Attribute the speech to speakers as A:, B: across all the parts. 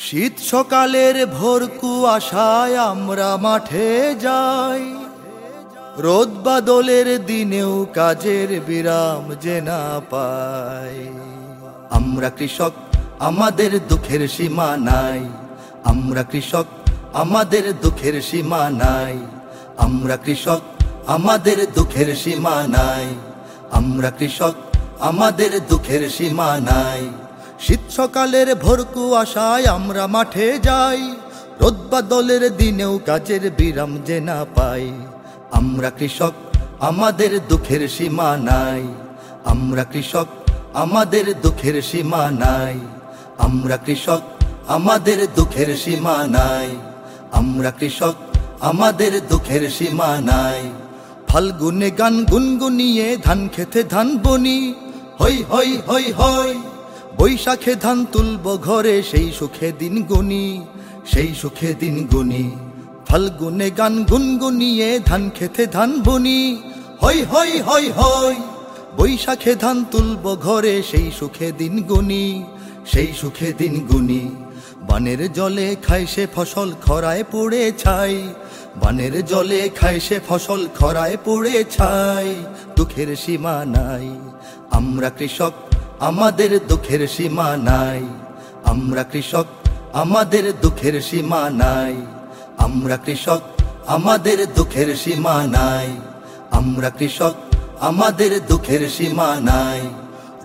A: শীত সকালের ভোর কুয়াশায় আমরা মাঠে যাই। রোদ বাদলের দিনেও কাজের বিরাম যে না পাই। আমরা কৃষক, আমাদের দুঃখের সীমা নাই। আমরা কৃষক, আমাদের দুঃখের সীমা নাই। আমরা কৃষক, আমাদের দুঃখের সীমা নাই। আমরা কৃষক, আমাদের দুঃখের সীমা নাই। শীত সকালের ভোর কুয়াশায় আমরা মাঠে যাই। রোদ বাদলের দিনেও কাজের বিরাম যে না পাই। আমরা কৃষক, আমাদের দুঃখের সীমা নাই। আমরা কৃষক, আমাদের দুঃখের সীমা নাই। আমরা কৃষক, আমাদের দুঃখের সীমা নাই। আমরা কৃষক, আমাদের দুঃখের সীমা নাই। ফাল্গুনে গান গুনগুনিয়ে ধান খেতে ধান বনি। হই হই হই হই। বৈশাখে ধান তুলব ঘরে, সেই সুখে দিন গুনি, সেই সুখে দিন গুনি। ফাল্গুনে গান গুনগুনিয়ে ধান খেতে ধান বনি। হই হই হই হই, বৈশাখে ধান তুলব ঘরে, সেই সুখে দিন গুনি, সেই সুখে দিন গুনি। বানের জলে খায় সে ফসল খরায় পড়ে ছাই, বানের জলে খায় সে ফসল খরায় পড়ে ছাই, দুঃখের সীমা নাই। আমরা কৃষক আমাদের দুঃখের সীমা নাই। আমরা কৃষক, আমাদের দুঃখের সীমা নাই। আমরা কৃষক, আমাদের দুঃখের সীমা নাই। আমরা কৃষক, আমাদের দুঃখের সীমা নাই।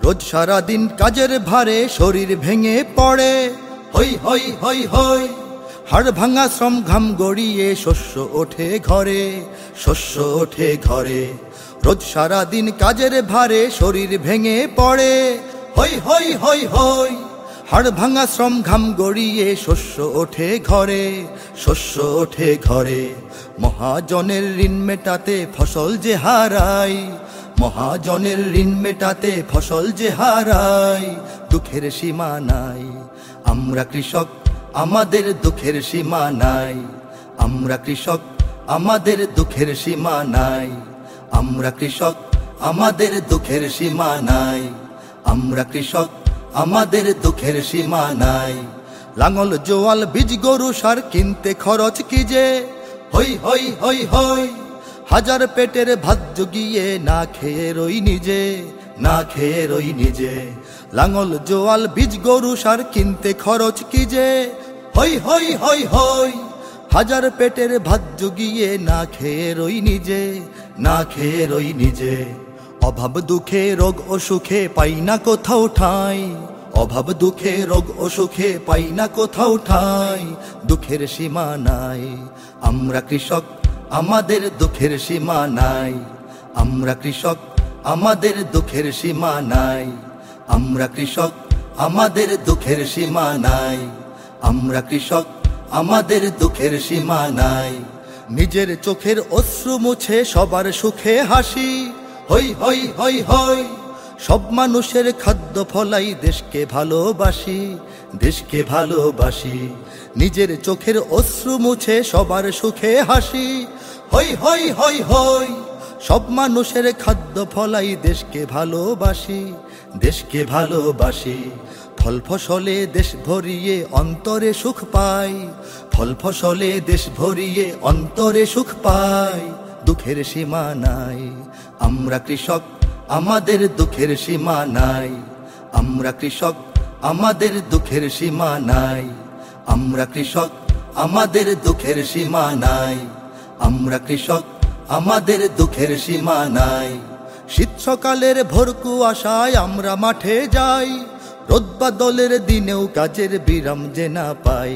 A: রোজ সারা দিন কাজের ভারে শরীর ভেঙে পড়ে। হই হই হই হই হাড় ভাঙা শ্রম ঘাম গড়িয়ে শস্য ওঠে ঘরে, শস্য ওঠে ঘরে। রোজ সারা দিন কাজের ভারে শরীর ভেঙে পড়ে। হই হই হই হই। হাড় ভাঙা শ্রম ঘাম গড়িয়ে শস্য ওঠে ঘরে, শস্য ওঠে ঘরে। মহাজনের ঋণ মেটাতে ফসল যে হারাই, মহাজনের ঋণ মেটাতে ফসল যে হারাই, দুঃখের সীমা নাই। আমরা কৃষক, আমাদের দুঃখের সীমা নাই। আমরা কৃষক, আমাদের দুঃখের সীমা নাই। আমরা কৃষক, আমাদের দুঃখের সীমা নাই। আমরা কৃষক, আমাদের দুঃখের সীমা নাই। লাঙল, জোয়াল, বীজ, গরু, সার কিনতে খরচ কি যে? হই হই হই হই, হাজার পেটের ভাত জুগিয়ে না খেয়ে রই নিজে, না খেয়ে রই নিজে। লাঙল, জোয়াল, বীজ, গরু, সার কিনতে খরচ কি যে? হই হই হই হই, হাজার পেটের ভাত জুগিয়ে না খেয়ে রই নিজে, না খেয়ে রই নিজে। অভাব দুঃখে, রোগ অসুখে পাই না কোথাও ঠাই। অভাব দুঃখে, রোগ অসুখে পাই না কোথাও ঠাই। দুঃখের সীমা নাই। আমরা কৃষক, আমাদের দুঃখের সীমা নাই। আমরা কৃষক, আমাদের দুঃখের সীমা নাই। আমরা কৃষক, আমাদের দুঃখের সীমা নাই। আমরা কৃষক, আমাদের দুঃখের সীমা নাই। নিজের চোখের অশ্রু মুছে সবার সুখে হাসি। হই হই হই হই। সব মানুষের খাদ্য ফলাই দেশকে ভালোবাসি দেশকে ভালোবাসি। নিজের চোখের অশ্রু মুছে সবার সুখে হাসি। হই হই হই হই। সব মানুষের খাদ্য ফলাই দেশকে ভালোবাসি দেশকে ভালোবাসি। ফল ফসলে দেশ ভরিয়ে অন্তরে সুখ পাই, ফল ফসলে দেশ ভরিয়ে অন্তরে সুখ পাই। দুঃখের সীমা নাই। আমরা কৃষক, আমাদের দুঃখের সীমা নাই। আমরা কৃষক, আমাদের দুঃখের সীমা নাই। আমরা কৃষক, আমাদের দুঃখের সীমা নাই। আমরা কৃষক, আমাদের দুঃখের সীমা নাই। শীত সকালের ভোর কুয়াশায় আমরা মাঠে যাই। রোদ বাদলের দিনেও কাজের বিরাম যে না পাই।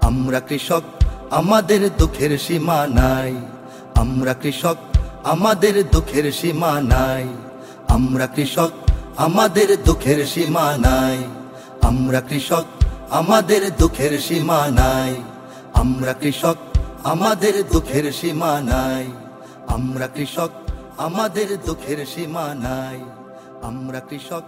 A: আমরা কৃষক, আমাদের দুঃখের সীমা নাই। আমরা কৃষক, আমাদের দুঃখের সীমা নাই। আমরা কৃষক, আমাদের দুঃখের সীমা নাই। আমরা কৃষক, আমাদের দুঃখের সীমা নাই। আমরা কৃষক, আমাদের দুঃখের সীমা নাই। আমরা কৃষক, আমাদের দুঃখের সীমা নাই। আমরা কৃষক